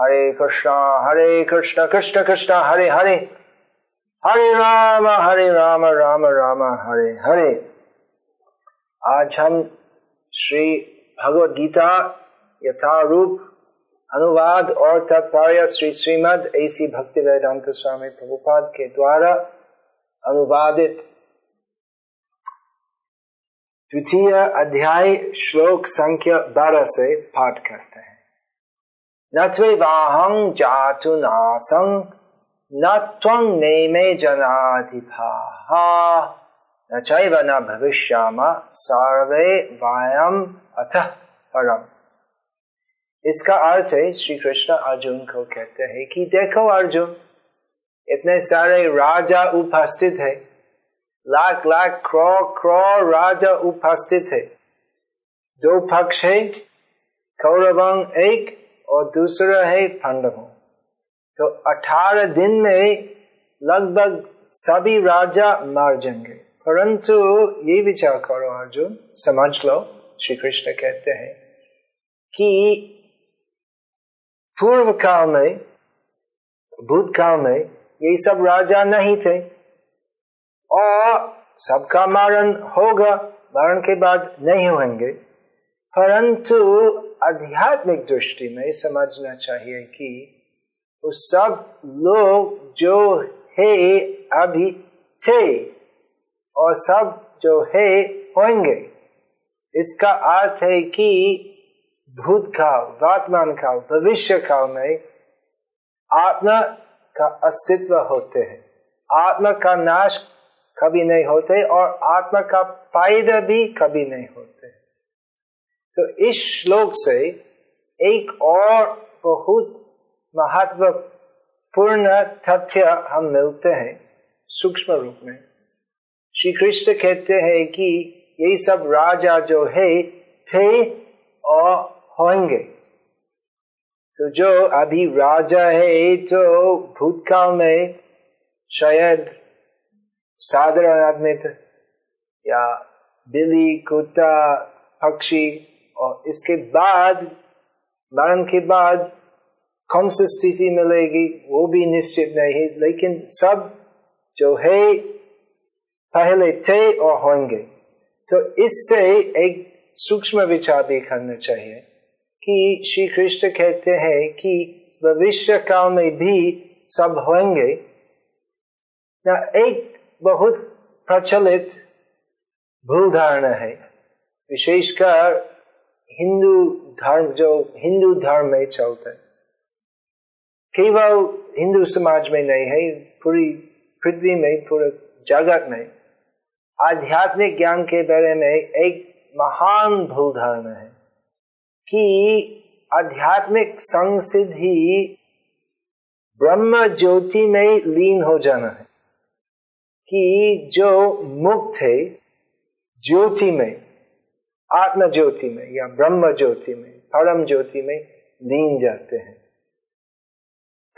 हरे कृष्णा हरे कृष्णा, कृष्ण कृष्ण, हरे हरे। हरे राम हरे राम राम राम, हरे हरे। आज हम श्री भगवद गीता यथारूप अनुवाद और तात्पर्य श्री श्रीमद ऐसी भक्ति वेदांत स्वामी प्रभुपाद के द्वारा अनुवादित द्वितीय अध्याय श्लोक संख्या बारह से पाठ करते हैं। न जातु नासं, न त्वं नेमे जनाधिपाः, न चैव न भविष्याम सर्वे परम। इसका अर्थ है, श्री कृष्ण अर्जुन को कहते हैं कि देखो अर्जुन, इतने सारे राजा उपस्थित है, लाख लाख क्रो क्रो राजा उपस्थित है। दो पक्ष है, कौरवंग एक और दूसरा है पांडवों। तो अठारह दिन में लगभग सभी राजा मार जाएँगे। परंतु ये विचार करो अर्जुन, समझ लो श्री कृष्ण कहते हैं कि पूर्व काल में भूतकाल में ये सब राजा नहीं थे। और सबका मरण होगा, मरण के बाद नहीं होंगे। परंतु आध्यात्मिक दृष्टि में समझना चाहिए कि वो सब लोग जो है, अभी थे और सब जो है, होंगे। इसका अर्थ है कि भूतकाल वर्तमान काल भविष्य काल में आत्मा का अस्तित्व होते हैं। आत्मा का नाश कभी नहीं होते और आत्मा का फ़ायदा भी कभी नहीं होते। तो इस श्लोक से एक और बहुत महत्वपूर्ण तथ्य हम मिलते हैं सूक्ष्म रूप में। श्री कृष्ण कहते हैं कि ये सब राजा जो है, थे और होंगे। तो जो अभी राजा है तो भूतकाल में शायद साधारण आदमी या बिल्ली कुत्ता, पक्षी और इसके बाद, मरण के बाद कौन सी स्थिति मिलेगी, वो भी निश्चित नहीं, लेकिन सब जो है, पहले थे और होंगे। तो इससे एक सूक्ष्म विचार भी करना चाहिए कि श्री कृष्ण कहते हैं कि भविष्य काल में भी सब होंगे। ना, एक बहुत प्रचलित भूल धारणा है। विशेषकर हिंदू धर्म, जो हिंदू धर्म में चलते केवल हिंदू समाज में नहीं है, पूरी पृथ्वी में, पूरे जगत में। आध्यात्मिक ज्ञान के बारे में एक महान भूल धारणा है कि आध्यात्मिक संसिद्धि ब्रह्म ज्योति में लीन हो जाना है कि जो मुक्त है ज्योति में आत्म ज्योति में या ब्रह्म ज्योति में परम ज्योति में लीन जाते हैं।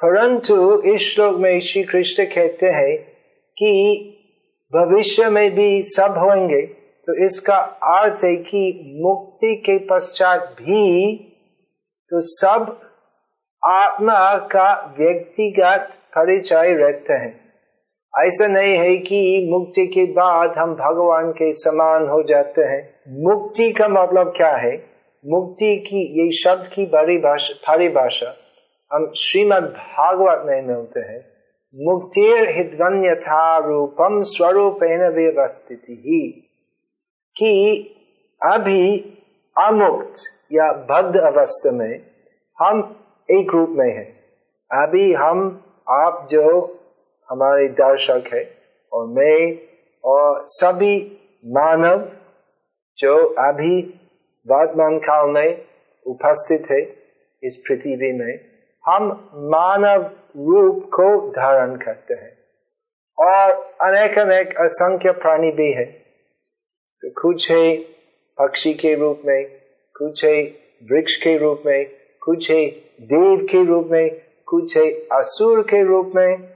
परंतु इस श्लोक में श्री कृष्ण कहते हैं कि भविष्य में भी सब होंगे तो इसका अर्थ है कि मुक्ति के पश्चात भी तो सब आत्मा का व्यक्तिगत परिचय रहते हैं। ऐसा नहीं है कि मुक्ति के बाद हम भगवान के समान हो जाते हैं। मुक्ति का मतलब क्या है? मुक्ति की, ये शब्द की बड़ी भाषा भारी भाषा, हम श्रीमद भागवत में मिलते हैं। मुक्तिर हिद्वन्यथा रूपम स्वरूपेण ही। कि अभी अमुक्त या बद्ध अवस्था में हम एक रूप में हैं। अभी हम, आप जो हमारे दर्शक है और मैं और सभी मानव जो अभी वर्तमान काल में उपस्थित है, इस पृथ्वी में, हम मानव रूप को धारण करते हैं। और अनेक अनेक असंख्य प्राणी भी है। तो कुछ है पक्षी के रूप में, कुछ है वृक्ष के रूप में, कुछ है देव के रूप में, कुछ है असुर के रूप में।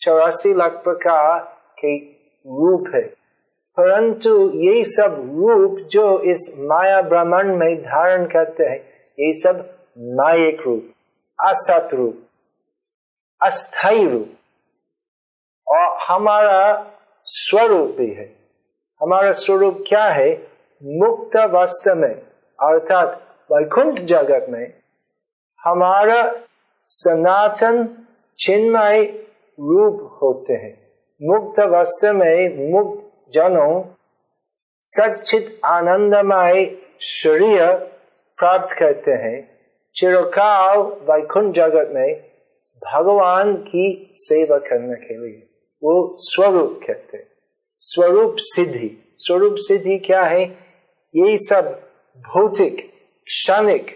चौरासी लाख प्रकार के रूप है। परंतु ये सब रूप जो इस माया ब्रह्मांड में धारण करते हैं ये सब मायिक रूप, असत रूप अस्थाई रूप, और हमारा स्वरूप भी है। हमारा स्वरूप क्या है? मुक्त अवस्था में, अर्थात वैकुंठ जगत में, हमारा सनातन चिन्मय रूप होते हैं। मुक्त अवस्था में मुक्त जनों सचित आनंदमय शरीर प्राप्त करते हैं। चिरकाल वैकुंठ जगत में भगवान की सेवा करने के लिए वो स्वरूप कहते स्वरूप सिद्धि। स्वरूप सिद्धि क्या है? ये सब भौतिक, क्षणिक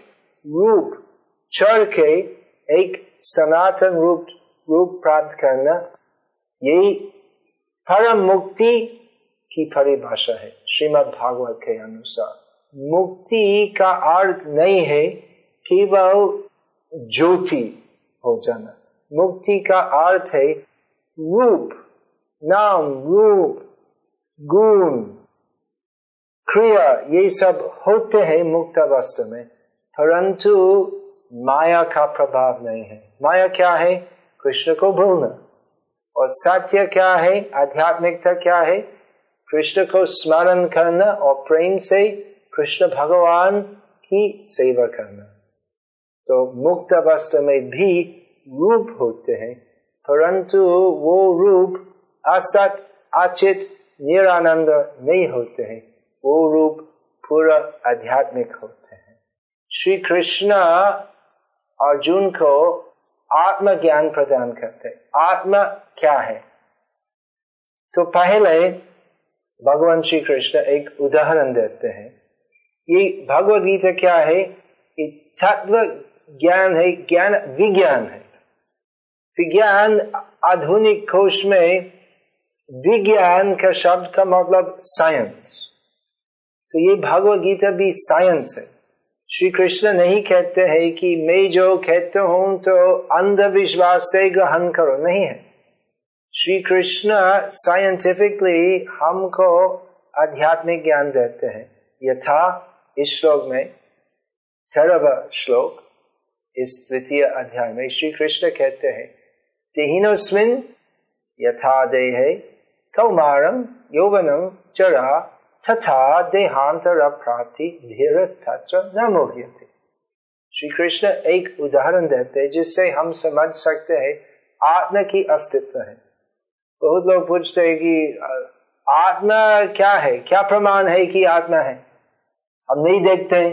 रूप चढ़ के एक सनातन रूप रूप प्राप्त करना, यही परम मुक्ति की परिभाषा है। श्रीमद भागवत के अनुसार। मुक्ति का अर्थ नहीं है केवल ज्योति हो जाना। मुक्ति का अर्थ है रूप, नाम, रूप, गुण, क्रिया, ये सब होते हैं मुक्त अवस्था में। परंतु माया का प्रभाव नहीं है। माया क्या है? कृष्ण को भूलना। और सत्य क्या है? आध्यात्मिकता क्या है? कृष्ण को स्मरण करना और प्रेम से कृष्ण भगवान की सेवा करना। तो मुक्त अवस्था में भी रूप होते हैं, परंतु वो रूप असत, अचित, निरानंद नहीं होते हैं। वो रूप पूरा आध्यात्मिक होते हैं। श्री कृष्ण अर्जुन को आत्म ज्ञान प्रदान करते आत्मा क्या है? तो पहले भगवान श्री कृष्ण एक उदाहरण देते हैं। ये भगवद गीता क्या है? ये तत्व ज्ञान है, ज्ञान विज्ञान है। विज्ञान आधुनिक कोष में विज्ञान का शब्द का मतलब साइंस तो ये भगवत गीता भी साइंस है। श्री कृष्ण नहीं कहते हैं कि मैं जो कहते हूँ तो अंधविश्वास से ग्रहण करो, नहीं है। श्री कृष्ण साइंटिफिकली हमको आध्यात्मिक ज्ञान देते हैं। यथा, इस श्लोक में तेरहवा श्लोक, इस तृतीय अध्याय में श्री कृष्ण कहते हैं, तेहिनोस्मिन यथा देहे कौमारम यौवनम चरा तथा देहांतर प्राप्ति धीरस्थत्र न मोह्यते। श्री कृष्ण एक उदाहरण देते हैं जिससे हम समझ सकते हैं आत्मा की अस्तित्व है। बहुत लोग पूछते हैं कि आत्मा क्या है? क्या प्रमाण है कि आत्मा है? हम नहीं देखते।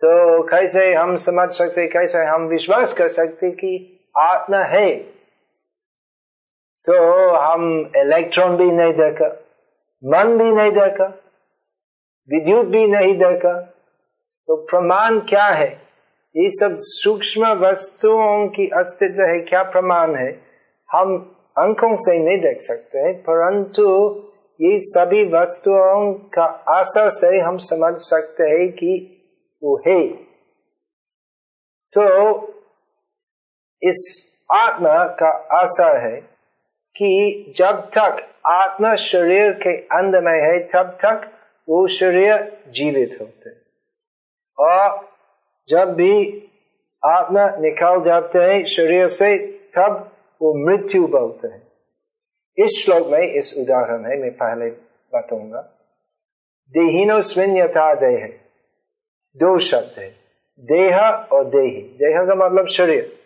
तो कैसे हम समझ सकते, कैसे हम विश्वास कर सकते कि आत्मा है? तो हम इलेक्ट्रॉन भी नहीं देखा, मन भी नहीं देखा, विद्युत भी नहीं देखा। तो प्रमाण क्या है? ये सब सूक्ष्म वस्तुओं की अस्तित्व है। क्या प्रमाण है? हम अंकों से नहीं देख सकते परंतु ये सभी वस्तुओं का असर से हम समझ सकते हैं कि वो है तो इस आत्मा का असर है कि जब तक आत्मा शरीर के अंदर में है तब तक वो शरीर जीवित होते और जब भी आत्मा निकाल जाते हैं शरीर से तब वो मृत्यु बोलते है। इस श्लोक में, इस उदाहरण है मैं पहले बताऊँगा। देहिनो स्विन यथा देह। दो शब्द है। देह और देही। देह का मतलब शरीर।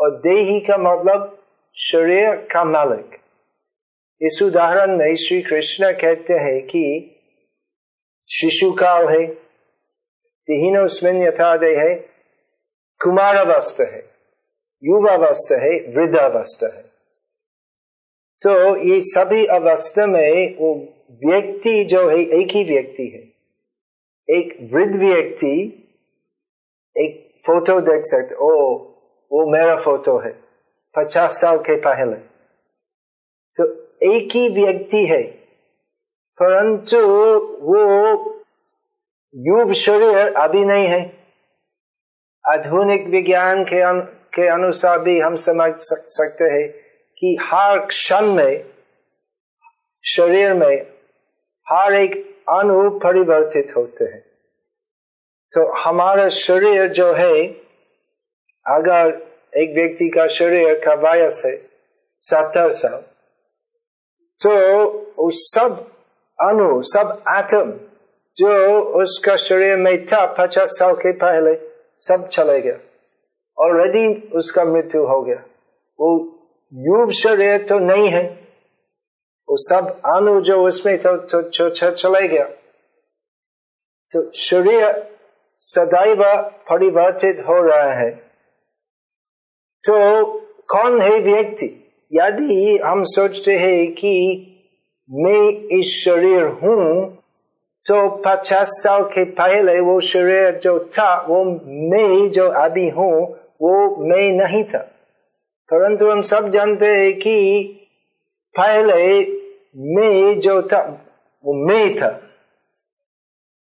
और देही का मतलब शरीर का मालिक। इस उदाहरण में श्री कृष्ण कहते हैं कि शिशु काल है। तिहीनोस्मिन यथादय है कुमार अवस्था है। युवावस्था है, वृद्धावस्था है। तो ये सभी अवस्था में वो व्यक्ति जो है, एक ही व्यक्ति है। एक वृद्ध व्यक्ति, एक फ़ोटो देख सकते, ओ, वो मेरा फ़ोटो है, पचास साल के पहले। तो एक ही व्यक्ति है, परंतु वो युव शरीर अभी नहीं है। आधुनिक विज्ञान के के अनुसार भी हम समझ सकते हैं कि हर क्षण में, शरीर में हर एक अणु परिवर्तित होते हैं। तो हमारा शरीर जो है, अगर एक व्यक्ति का शरीर का वायस है, सत्तर साल तो उस सब अणु सब एटम जो उसका शरीर में था, पचास साल के पहले, सब चले गया। ऑलरेडी उसका मृत्यु हो गया। वो युव शरीर तो नहीं है। वो सब अणु जो उसमें था तो, तो, तो चले गया। तो शरीर सदैव परिवर्तित हो रहा है। तो कौन है व्यक्ति? यदि हम सोचते हैं कि मैं इस शरीर हूँ तो पचास साल के पहले वो शरीर जो था वो मैं जो अभी हूँ वो मैं नहीं था। परंतु हम सब जानते हैं कि पहले मैं जो था, वो मैं था।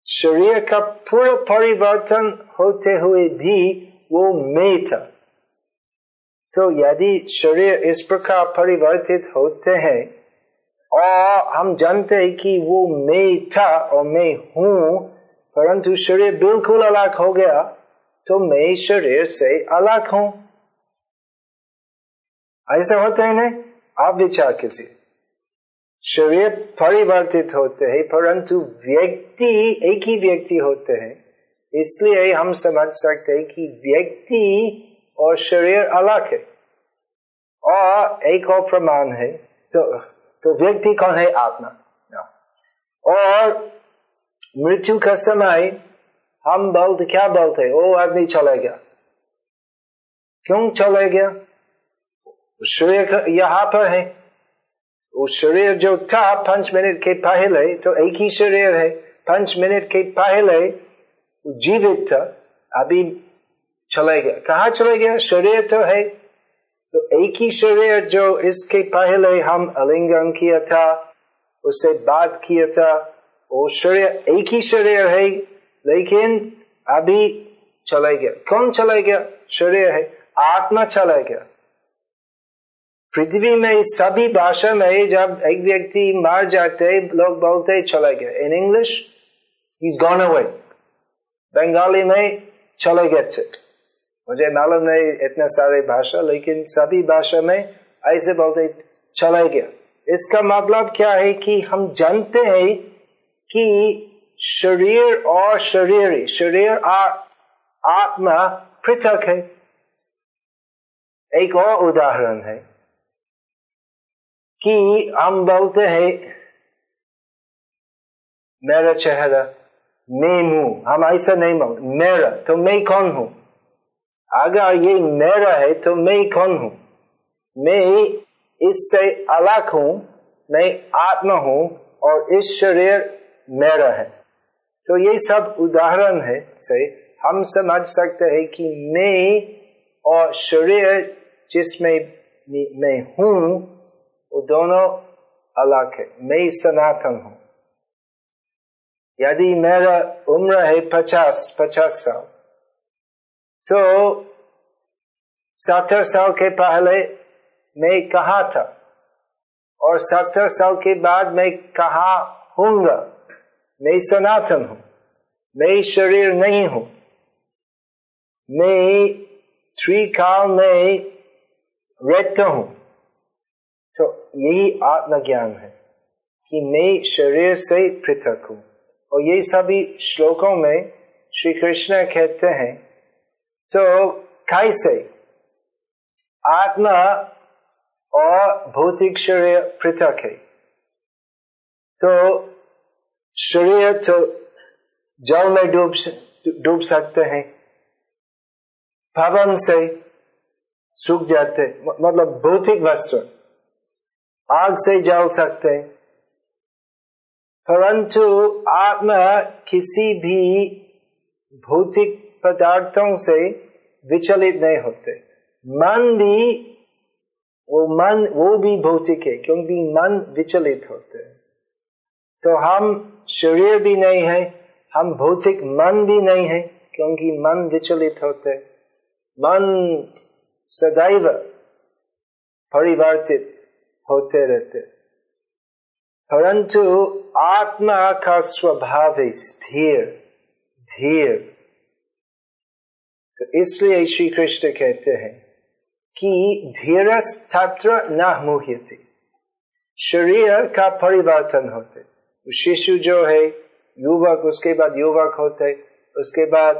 शरीर का पूरा परिवर्तन होते हुए भी वो मैं था। तो यदि शरीर इस प्रकार परिवर्तित होते हैं, और हम जानते हैं कि वो मैं था और मैं हूँ, परंतु शरीर बिल्कुल अलग हो गया तो मैं शरीर से अलग हूँ। ऐसा होता है ना आप विचार कीजिए। शरीर परिवर्तित होते हैं, परंतु व्यक्ति एक ही व्यक्ति होते हैं। इसलिए हम समझ सकते हैं कि व्यक्ति और शरीर अलग है। और एक और प्रमाण है तो तो व्यक्ति कौन है? आत्मा। और मृत्यु का समय हम बोलते, क्या बोलते? वो आदमी चला गया। क्यों चला गया? शरीर यहाँ पर है। वो शरीर जो था, पाँच मिनट के पहले तो एक ही शरीर है। पाँच मिनट के पहले जीवित था। अभी चला गया। कहा चला गया? शरीर तो है। तो एक ही शरीर जो इसके पहले हम अलिंगन किया था, उसे बात किया था, वो शरीर एक ही शरीर है। लेकिन अभी चला गया। कौन चला गया? शरीर है। आत्मा चला गया। पृथ्वी में सभी भाषा में जब एक व्यक्ति मार जाते लोग बोलते चला गया। In English is gone away Bengali में चले गए मुझे मालूम नहीं इतने सारे भाषा, लेकिन सभी भाषा में ऐसे बोलते चला गया। इसका मतलब क्या है कि हम जानते हैं कि शरीर और शरीर शरीर और आत्मा पृथक है। एक और उदाहरण है कि हम बोलते हैं, मेरा चेहरा मैं हूँ हम ऐसा नहीं बोलते मेरा तो मैं कौन हूँ? अगर ये मेरा है तो मैं कौन हूँ? मैं इससे अलग हूँ, मैं आत्मा हूँ और इस शरीर मेरा है। तो ये सब उदाहरण है, से हम समझ सकते हैं कि मैं और शरीर जिसमें मैं हूँ, वो दोनों अलग है। मैं सनातन हूँ। यदि मेरा उम्र है पचास पचास साल तो सत्तर साल के पहले मैं कहा था, और सत्तर साल के बाद मैं कहा हूँगा मैं सनातन हूँ, मैं शरीर नहीं हूँ, मैं त्रिकाल में रहता हूँ। तो यही आत्मज्ञान है कि मैं शरीर से पृथक हूँ। और ये सभी श्लोकों में श्री कृष्ण कहते हैं तो कैसे? आत्मा और भौतिक शरीर पृथक है। तो शरीर तो जल में डूब डूब सकते हैं। पवन से सूख जाते मतलब भौतिक वस्त्र आग से जल सकते परंतु आत्मा किसी भी भौतिक पदार्थों से विचलित नहीं होते। मन भी, वो मन, वो भी भौतिक है, क्योंकि मन विचलित होते तो हम शरीर भी नहीं है, हम भौतिक मन भी नहीं है, क्योंकि मन विचलित होते मन सदैव परिवर्तित होते रहते परंतु आत्मा का स्वभाव है स्थिर, धीर। तो इसलिए श्री कृष्ण कहते हैं कि धीरस तत्र न मुह्यति शरीर का परिवर्तन होते। शिशु जो है, युवक, उसके बाद युवक होते, उसके बाद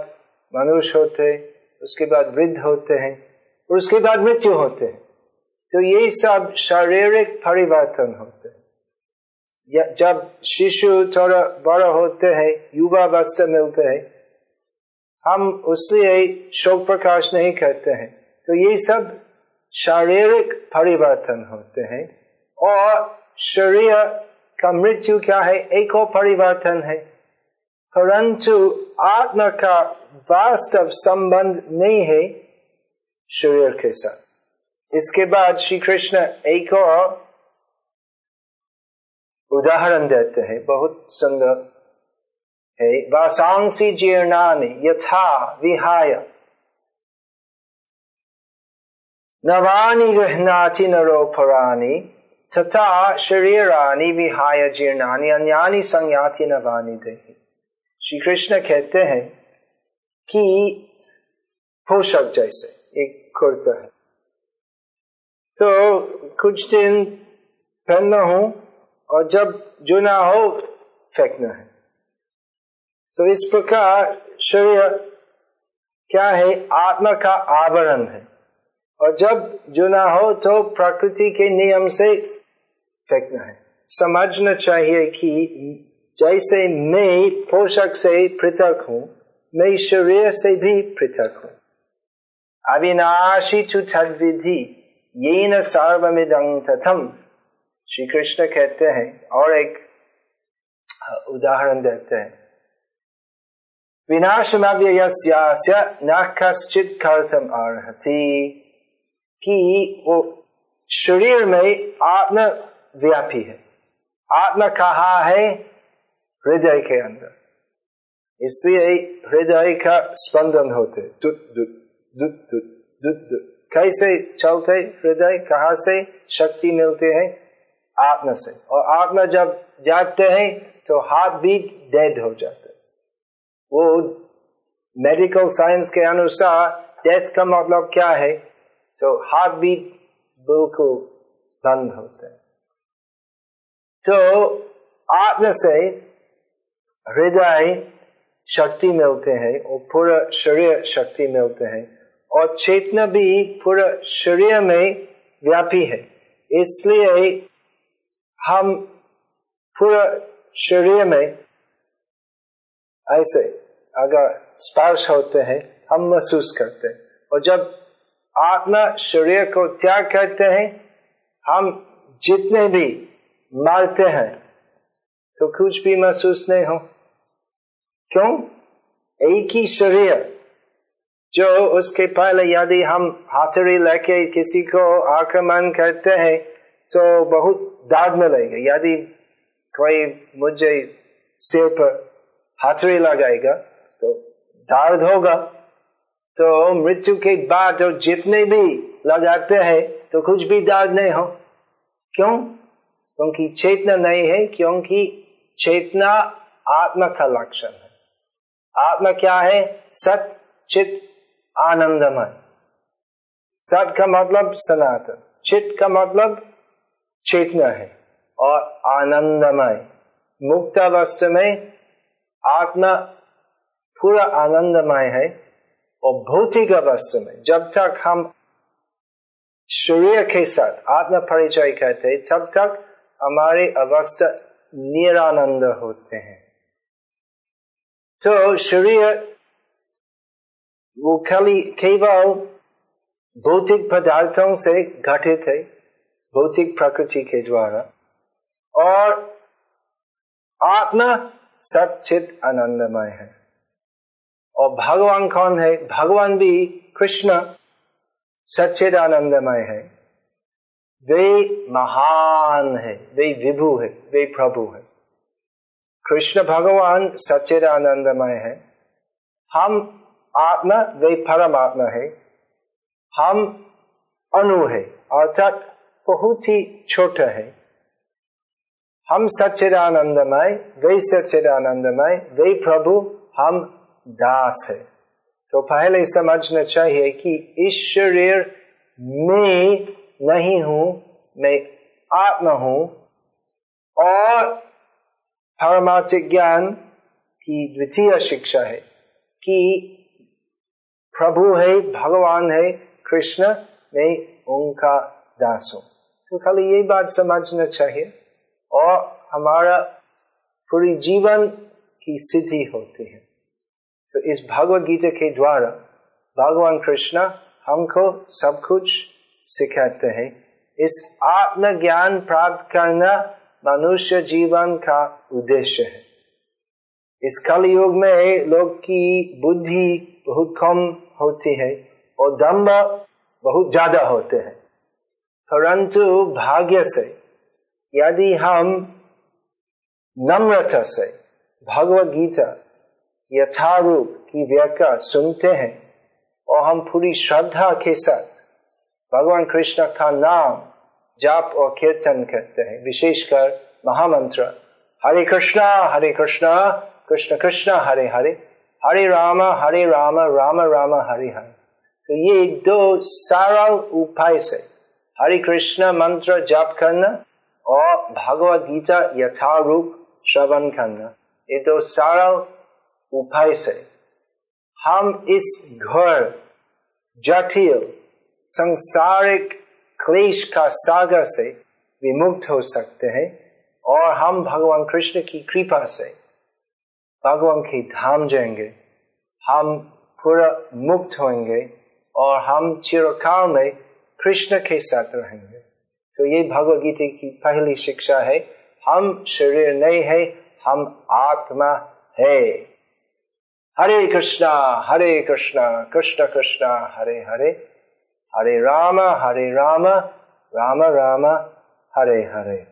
मनुष्य होते, उसके बाद वृद्ध होते हैं, और उसके बाद मृत्यु होते हैं। तो ये सब शारीरिक परिवर्तन होते हैं। जब शिशु थोड़ा बड़ा होते हैं, युवा अवस्था मिलते हैं, हम उसलिए शोक प्रकाश नहीं करते हैं। तो ये सब शारीरिक परिवर्तन होते हैं, और शरीर का मृत्यु क्या है? एक और परिवर्तन है। परंतु आत्मा का वास्तव संबंध नहीं है शरीर के साथ। इसके बाद श्री कृष्ण एक और उदाहरण देते हैं। बहुत सुंदर है। वासांसी जीर्णानि यथा विहाय। नवानी गृहनाति नरोपराणी तथा शरीरानी विहाय जीर्णानि अन्यानी संज्ञाति नवानी देही। श्री कृष्ण कहते हैं कि पोषक जैसे, एक कुर्ता है। तो कुछ दिन पहनना हो और जब जुना हो, फेंकना है। तो इस प्रकार शरीर क्या है, आत्मा का आवरण है। और जब जुना हो तो प्रकृति के नियम से फेंकना है। समझना चाहिए कि जैसे मैं पोषक से पृथक हूँ, मैं शरीर से भी पृथक हूँ। अविनाशी तु विधि ये न सर्वमिदं तथम। श्री कृष्ण कहते हैं, और एक उदाहरण देते हैं। विनाशमव्ययस्य न कश्चित कर्तम अर्हति कि वो शरीर में आत्म व्यापी है। आत्मा कहा है? हृदय के अंदर। इसलिए हृदय का स्पंदन होते। कैसे चलते हृदय? कहा से शक्ति मिलते है? आत्मा से। और आत्मा जब जाते हैं तो हाथ बीट डेड हो जाते वो मेडिकल साइंस के अनुसार डेथ का मतलब क्या है? तो हार्ट बीट बिल्कुल बंद होते हैं। तो आत्मा से हृदय शक्ति मिलते हैं और पूरा शरीर शक्ति मिलते हैं और चेतना भी पूरा शरीर में व्यापी है। इसलिए हम पूरा शरीर में ऐसे अगर स्पर्श होते हैं, हम महसूस करते हैं। और जब आत्मा शरीर को त्याग करते हैं, हम जितने भी मारते हैं तो कुछ भी महसूस नहीं हो। क्यों? एक ही शरीर जो उसके पहले यदि हम हाथड़ी लेके किसी को आक्रमण करते हैं तो बहुत दाद मिलेगा। यदि कोई मुझे सिर पर हाथड़ी लगाएगा तो दर्द होगा। तो मृत्यु के बाद जो जितने भी लगाते हैं तो कुछ भी दर्द नहीं हो। क्यों? क्योंकि चेतना नहीं है, क्योंकि चेतना आत्मा का लक्षण है। आत्मा क्या है? सत, चित, आनंदमय। सत का मतलब सनातन, चित का मतलब चेतना है और आनंदमय। मुक्त अवस्था में आत्मा पूरा आनंदमय है और भौतिक अवस्था में, जब तक हम शरीर के साथ आत्मा परिचय करते तब तक हमारी अवस्था निरानंद होते हैं। तो शरीर, वो खाली केवल भौतिक पदार्थों से घटित है, भौतिक प्रकृति के द्वारा, और आत्मा सचित आनंदमय है। और भगवान कौन है? भगवान भी कृष्ण सचित आनंदमय है। वे महान है, वे विभु है, वे प्रभु है। कृष्ण भगवान सचिद आनंदमय है। हम आत्मा, वे परमात्मा है। हम अनु है, अर्थात बहुत ही छोटा है। हम सच्चिदानंदमय, वे सच्चिदानंदमय, वे प्रभु, हम दास है। तो पहले समझना चाहिए कि शरीर में नहीं हूँ, मैं आत्मा हूँ। और पारमार्थिक ज्ञान की द्वितीय शिक्षा है कि प्रभु है, भगवान है, कृष्ण, मैं उनका दास। हूँ तो खाली ये बात समझना चाहिए। और हमारा पूरी जीवन की सिद्धि होती है। तो इस भगवत गीता के द्वारा भगवान कृष्ण, हमको सब कुछ सिखाते हैं। इस आत्मज्ञान प्राप्त करना मनुष्य जीवन का उद्देश्य है। इस कलयुग में लोग की बुद्धि बहुत कम होती है और दम्भ बहुत ज़्यादा होते हैं। परंतु भाग्य से, यदि हम नम्रता से भगवत गीता यथारूप की व्याख्या सुनते हैं और हम पूरी श्रद्धा के साथ भगवान कृष्ण का नाम जाप और कीर्तन करते हैं, विशेषकर महामंत्र, हरे कृष्णा हरे कृष्णा, कृष्ण कृष्ण, हरे हरे हरे राम हरे राम राम राम, हरे हरे। तो ये दो सरल उपाय से हरे कृष्ण मंत्र जाप करना और भगवत गीता यथारूप श्रवण करना, ये दो सरल उपाय से हम इस घर, जटिल संसारिक क्लेश का सागर से विमुक्त हो सकते हैं और हम भगवान कृष्ण की कृपा से भगवान के धाम जाएँगे। हम पूरा मुक्त होंगे और हम चिरकाल में कृष्ण के साथ रहेंगे। तो ये भगवत गीता की पहली शिक्षा है, हम शरीर नहीं है, हम आत्मा है। हरे कृष्णा हरे कृष्णा, कृष्ण कृष्णा, हरे हरे। हरे राम हरे राम राम राम हरे हरे